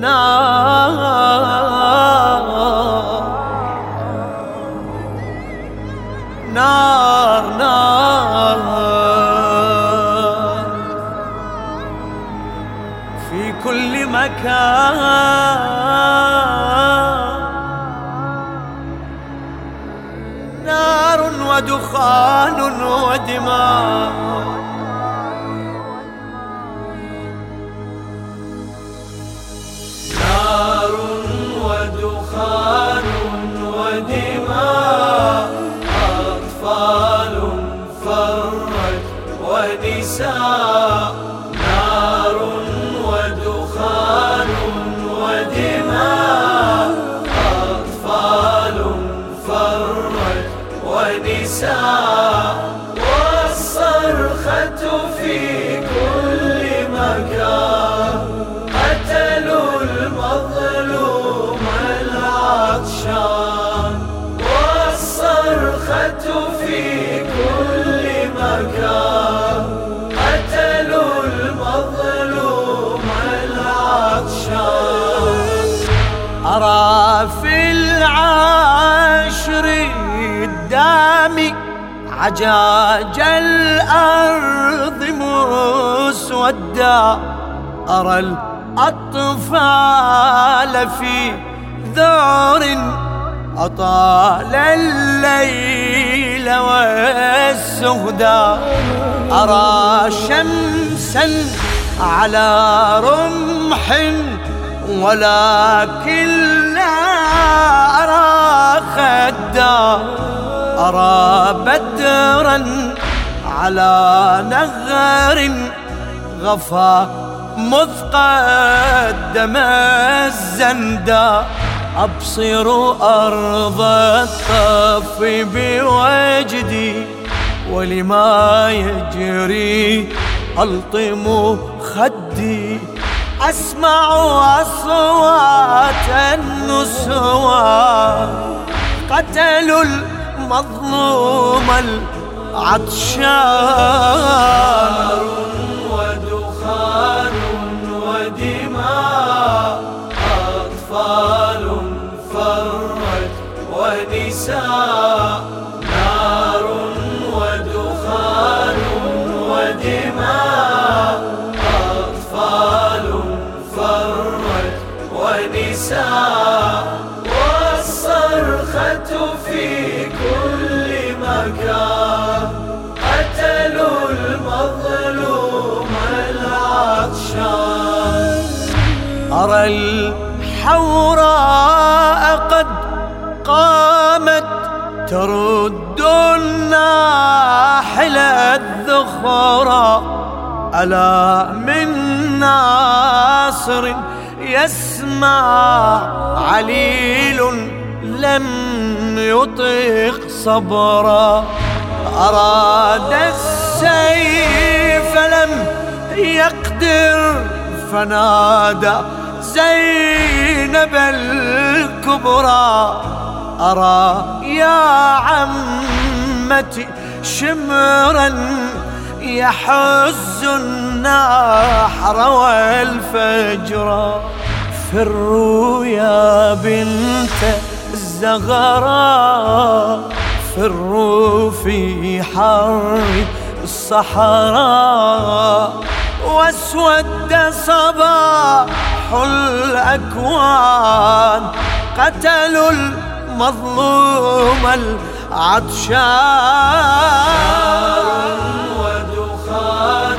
نار نار نار. في كل مكان. نار ودخان ودماء. ونساء نار ودخان ودماء أطفال فرت ونساء. عجاج الأرض مسودا أرى الأطفال في ذعر أطال الليل والسهدا أرى شمسا على رمح ولكن لا أرى خدا. أرى بدرا على نغر غفا مذ قدم الزندا. أبصر أرض الطف بوجدي ولما يجري ألطم خدي. أسمع أصوات النسوان قتلوا المظلوم العطشان. أرى الحوراء قد قامت ترد الناحل الذخرى ألا من ناصر يسمع عليل لم يطيق صبرا. أراد السيف لم يقدر فنادى زينب الكبرى أرى يا عمتي شمرا يحز النحر والفجر. فروا يا بنت الزغراء فروا في حر الصحراء. واسود صباح الأكوان. قتلوا المظلوم العطشان. ونساء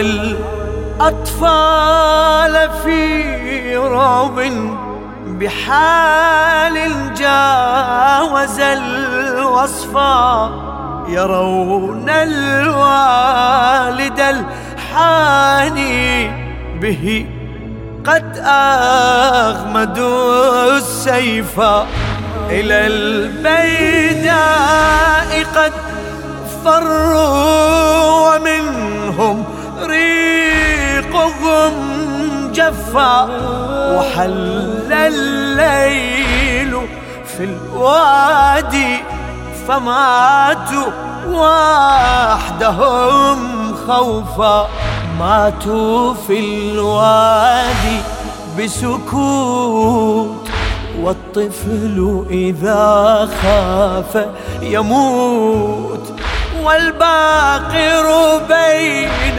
أرى الأطفال في رعب بحال جاوز الوصفا يرون الوالد الحاني به قد أغمدوا السيف إلى البيداء قد فروا ومنهم ريقهم جفا وحل الليل في الوادي فماتوا وحدهم خوفا. ماتوا في الوادي بسكوت والطفل إذا خاف يموت. والباقر بين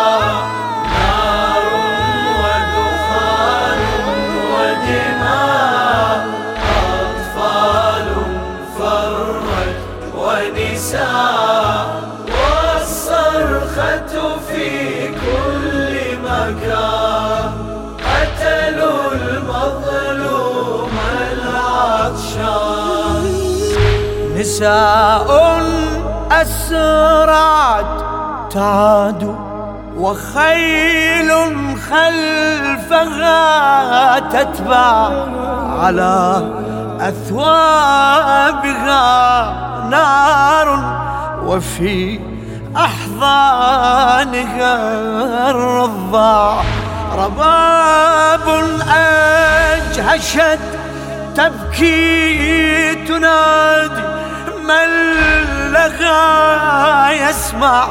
نساء أسرعت تعاد وخيل خلفها تتبع على أثوابها نار وفي أحضانها الرضاع رباب أجهشت تبكي تنادي من لغى يسمع.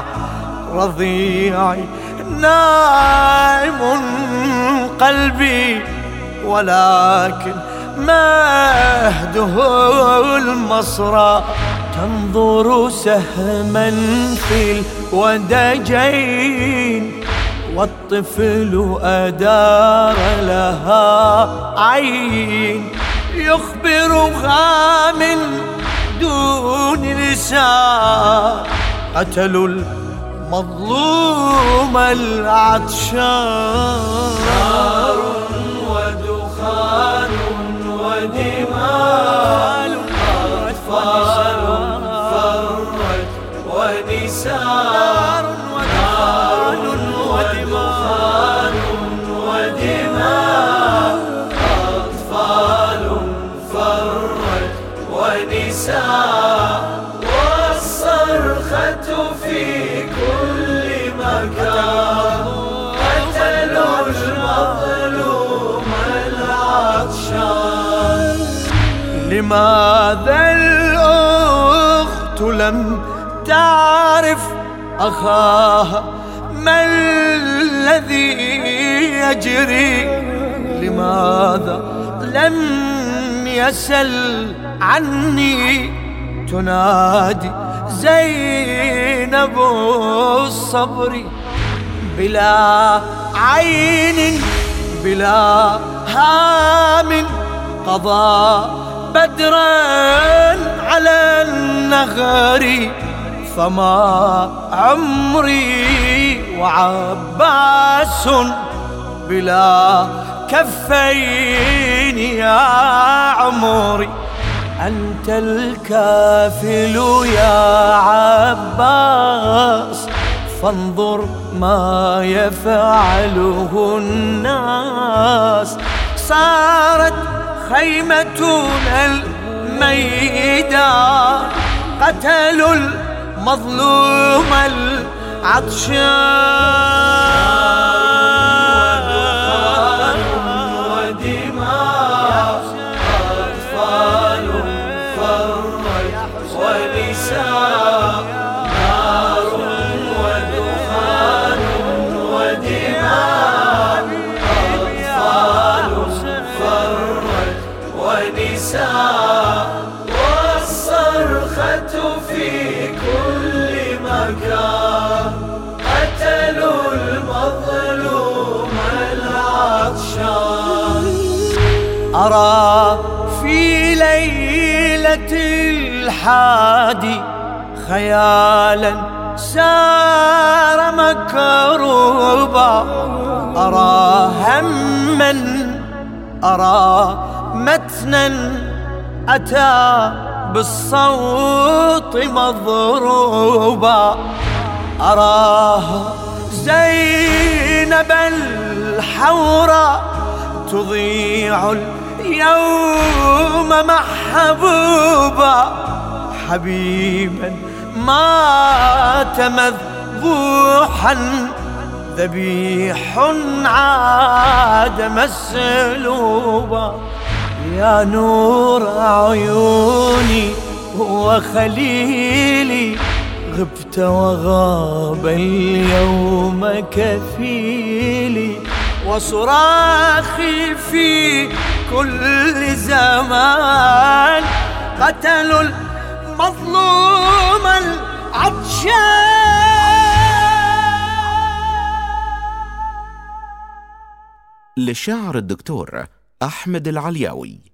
رضيعي نائم قلبي ولكن مهده المصرى. تنظر سهما في الودجين والطفل أدار لها عين. يخبرها من دون لسان قتلوا المظلوم العطشان نار ودخان ودماء أطفال ونساء نار ودخان ودماء. أطفال فرت ونساء. والصرخة في كل مكان. قتلوا المظلوم العطشان. لماذا الأخت لم تعرف أخاها ما الذي يجري؟ لماذا لم يسل عني؟ تنادي زينب الصبر بلا عين بلا هام. قضى بدرا على النغر. فما عمري وعباس بلا كفين يا عمري. أنت الكافل يا عباس فانظر ما يفعله الناس. صارت خيمتنا الميدان قتلوا المظلوم العطشان ودماء أطفال فرت ونساء أرى في ليلة الحادي خيالا سار مكروبا. أرى هما أرى متنا أتى بالصوت مضروبا. أراه زينب الحورى تضيع اليوم محبوبا حبيبا مات مذبوحا ذبيح عاد مسلوبا يا نور عيوني وخليلي غبت وغاب اليوم كفيلي وصراخي في كل زمان. قتلوا المظلوم العطشان للشاعر الدكتور أحمد العلياوي.